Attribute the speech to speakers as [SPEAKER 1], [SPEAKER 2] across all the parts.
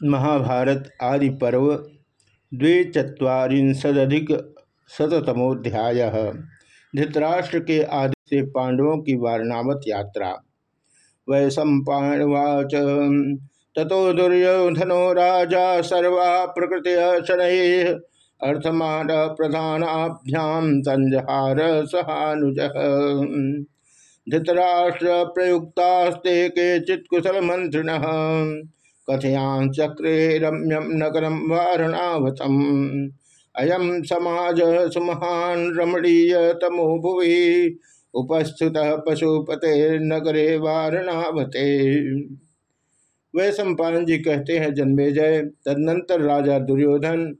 [SPEAKER 1] महाभारत आदि पर्व द्विचत्वारिंशदधिक शतमोध्याय धृतराष्ट्र के आदि से पांडवों की वारणावत यात्रा। वै सम्पावाच ततो दुर्योधनो राजा सर्वा प्रकृति शनै अर्थमान प्रधानाभ्याम संजहार सहानुज। धृतराष्ट्र प्रयुक्तास्ते के चित्कुशल मंत्रिण कथयां चक्रे रम्यम नगरम वारणावतम अयम समाज सुमहान रमणीय तमो भुवि। उपस्थित पशुपते नगरे वारणावते। वे सम्पान जी कहते हैं जन्मे जय तदनंतर राजा दुर्योधन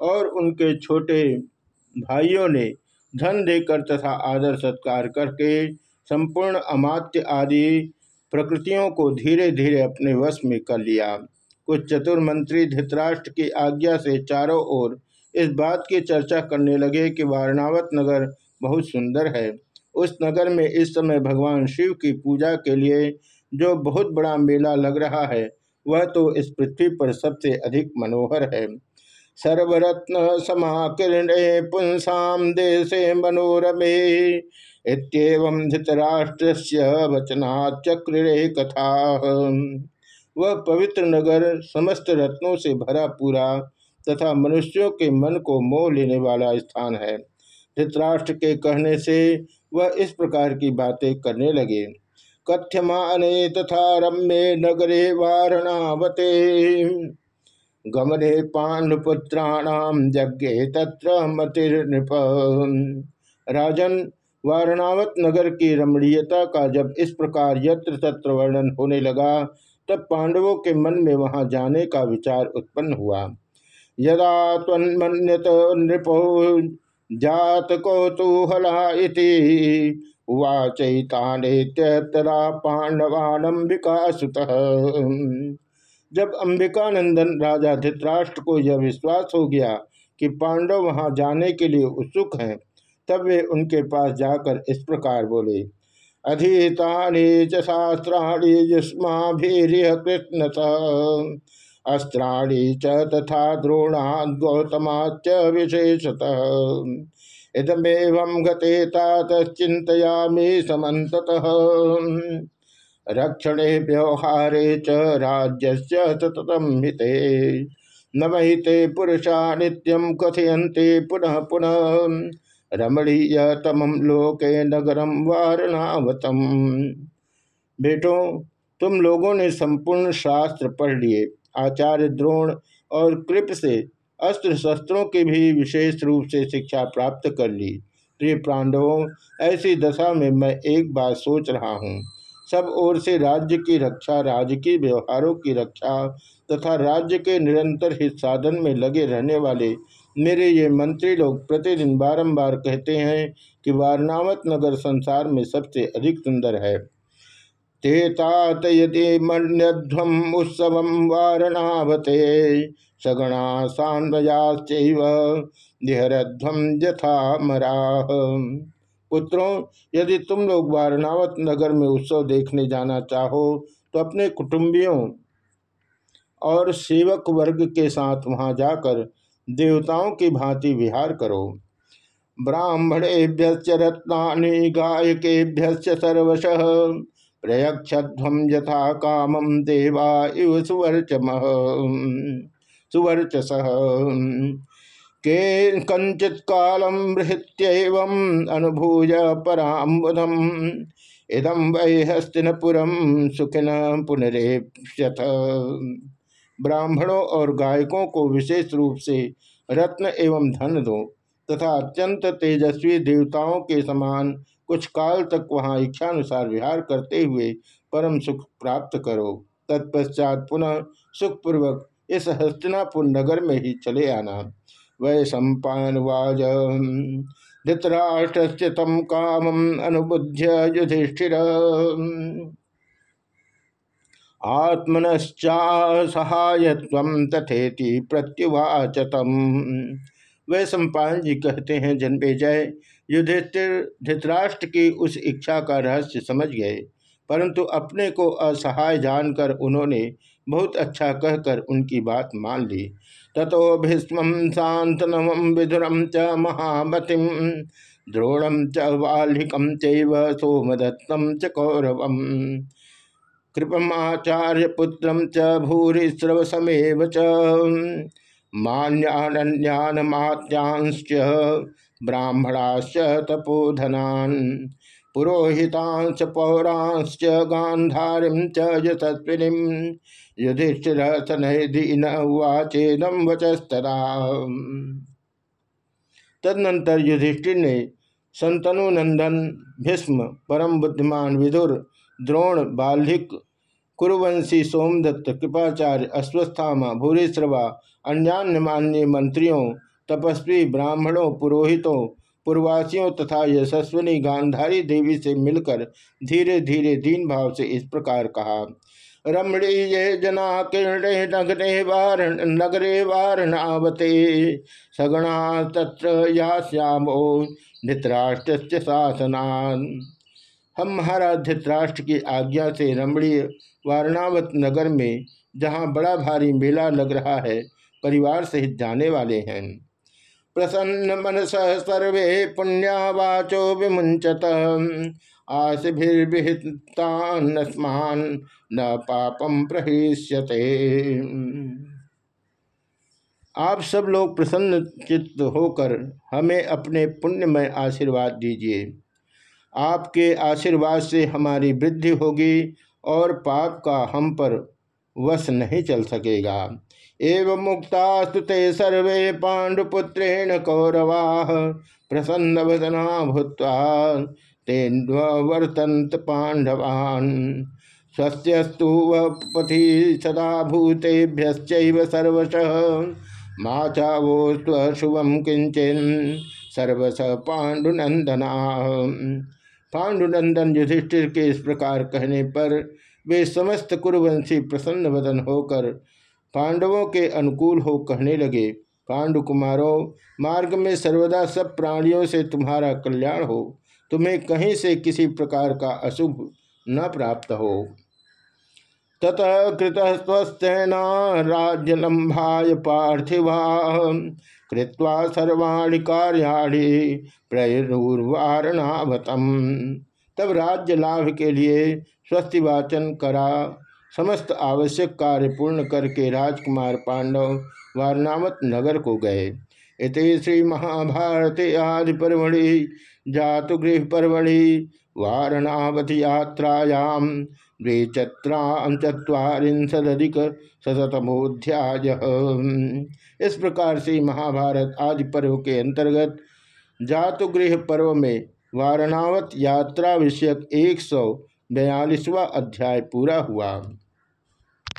[SPEAKER 1] और उनके छोटे भाइयों ने धन देकर तथा आदर सत्कार करके संपूर्ण अमात्य आदि प्रकृतियों को धीरे धीरे अपने वश में कर लिया। कुछ चतुर मंत्री धृतराष्ट्र की आज्ञा से चारों ओर इस बात की चर्चा करने लगे कि वारणावत नगर बहुत सुंदर है। उस नगर में इस समय भगवान शिव की पूजा के लिए जो बहुत बड़ा मेला लग रहा है, वह तो इस पृथ्वी पर सबसे अधिक मनोहर है। सर्वरत्न समाकिरणे पुंसाम देशे मनोरमे इतम धृतराष्ट्र वचनाचक्रे कथा। वह पवित्र नगर, समस्त रत्नों से भरा पूरा तथा मनुष्यों के मन को मोह लेने वाला स्थान है। धृतराष्ट्र के कहने से वह इस प्रकार की बातें करने लगे। कथ्यमाने तथा रम्ये नगरे वारणावते। गमने पांडुपुत्राणाम यज्ञे तत्र मतिर्नृप। राजन वारणावत नगर की रमणीयता का जब इस प्रकार यत्र तत्र वर्णन होने लगा, तब पांडवों के मन में वहाँ जाने का विचार उत्पन्न हुआ। यदा तन्मन्यत नृपो जात कौतूहला उवाचैतानेत्यतरा पांडवानंबिका सुत। जब अंबिकानंदन राजा धृतराष्ट्र को यह विश्वास हो गया कि पांडव वहाँ जाने के लिए उत्सुक हैं तब वे उनके पास जाकर इस प्रकार बोले, अधीतानि च शास्त्राणि युष्माभिरिह कृष्ण अस्त्राणि च तथा द्रोणाद् गौतमाच विशेषतः। इदमेवं गते तातश्चिन्तयामि समन्ततः। रक्षणे व्यवहारे च राज्यस्य सततं हिते। न पुरुषा नित्यं कथयन्ते पुनः पुनः। रमणीय तमम लोके नगरम वारणावतम। बेटो, तुम लोगों ने संपूर्ण शास्त्र पढ़ लिए। आचार्य द्रोण और कृप से अस्त्र शस्त्रों की भी विशेष रूप से शिक्षा प्राप्त कर ली। प्रिय पांडवों, ऐसी दशा में मैं एक बार सोच रहा हूँ। सब ओर से राज्य की रक्षा, राजकीय व्यवहारों की रक्षा तथा राज्य के निरंतर हित साधन में लगे रहने वाले मेरे ये मंत्री लोग प्रतिदिन बारंबार कहते हैं कि वारनावत नगर संसार में सबसे अधिक सुंदर है। तेतात यदि मण्यध्वम उत्सव वारणावते, सगणा सान्वयाश्चैव यथा मराह पुत्रों, यदि तुम लोग वारणावत नगर में उत्सव देखने जाना चाहो तो अपने कुटुंबियों और सेवक वर्ग के साथ वहाँ जाकर देवताओं की भांति विहार करो। ब्राह्मणेभ्य रत्ना गायकेभ्य सर्वश। प्रयक्षध्वम यथा कामम देवा इव सुवर्चम। सुवर्चस। के कंचित कालम बृहत्यव अनुभूय पराबुधम इदम वै हस्तिनपुरम सुखिन पुनरेप्यथ। ब्राह्मणों और गायकों को विशेष रूप से रत्न एवं धन दो, तथा अत्यंत तेजस्वी देवताओं के समान कुछ काल तक वहाँ इच्छानुसार विहार करते हुए परम सुख प्राप्त करो। तत्पश्चात पुनः सुखपूर्वक इस हस्तिनापुर नगर में ही चले आना। वै सम्पावाज धृतराष्ट्र तम काम अनुबुद्ध युधिष्ठिर आत्मनश्चा सहायत्व तथेति प्रत्युवाचतम। वे सम्पान जी कहते हैं जन्मे जय युधिष्ठिर धृतराष्ट्र की उस इच्छा का रहस्य समझ गए, परंतु अपने को असहाय जानकर उन्होंने बहुत अच्छा कहकर उनकी बात मान ली। ततो भीष्म शांतनम विधुरम च महामतिम द्रोणम च वाल्कम चोमदत्तम च कौरवम। कृपमाचार्य पुत्रम च भूरिश्रव समेव च मान्यान्यानमात्यांश्च ब्राह्मणाश्च तपोधनान्, पुरोहितांश्च पौरांश्च गांधारीं च यशस्विनीं युधिष्ठिर सनयदीन उवाचेदम वचस्तरा तदनंतर युधिष्ठिर ने संतनु नंदन भीष्म, परम बुद्धिमान विदुर द्रोण बाल्हिक, कुरुवंशी सोमदत्त, कृपाचार्य, अश्वस्थामा, भूरिश्रवा अन्यान्य मान्य मंत्रियों, तपस्वी ब्राह्मणों, पुरोहितों पूर्वासियों तथा यशस्विनी गांधारी देवी से मिलकर धीरे धीरे दीन भाव से इस प्रकार कहा। रमणी ये जना किरणे नगरे वारण, नगरे वारणावते सगणा तत्र या श्यामो धृतराष्ट्र शासनान हम महाराज धृतराष्ट्र की आज्ञा से रमणीय वारणावत नगर में, जहाँ बड़ा भारी मेला लग रहा है, परिवार सहित जाने वाले हैं। प्रसन्न मनस सर्वे पुण्यावाचो विमुंचत आशिभिर्विहितान्नस्मान न पापम प्रहिष्यते। आप सब लोग प्रसन्न चित्त होकर हमें अपने पुण्यमय आशीर्वाद दीजिए। आपके आशीर्वाद से हमारी वृद्धि होगी और पाप का हम पर वश नहीं चल सकेगा। एवं मुक्ता ते सर्वे पांडुपुत्रेण कौरवा प्रसन्न वदना भूत्वा तेन्वर्तंत पांडवान्। स्वस्यस्तु वपथि सदा भूतेभ्य सर्वश। मा चावो शुभम किंचन सर्वस पांडुनंदना पांडुनंदन युधिष्ठिर के इस प्रकार कहने पर वे समस्त कुरुवंशी प्रसन्न वदन होकर पांडवों के अनुकूल हो कहने लगे, पांडु कुमारों, मार्ग में सर्वदा सब प्राणियों से तुम्हारा कल्याण हो। तुम्हें कहीं से किसी प्रकार का अशुभ न प्राप्त हो। ततः कृत स्वस्थना राज्यलंभाय पार्थिवा। कृत्वा सर्वाणी कार्याणी प्रयुर्वारणावतम तब राज्य लाभ के लिए स्वस्ति वाचन करा। समस्त आवश्यक कार्य पूर्ण करके राजकुमार पांडव वारनावत नगर को गए। इत श्री महाभारत आदि परमढ़ि जातुगृह परमढ़ि वारणावत यात्रायाम द्विचत्रांचत्वारिंशदिक शतमोध्याय इस प्रकार से महाभारत आदि पर्व के अंतर्गत जातुगृह पर्व में वारणावत यात्रा विषयक एक सौ बयालीसवा अध्याय पूरा हुआ।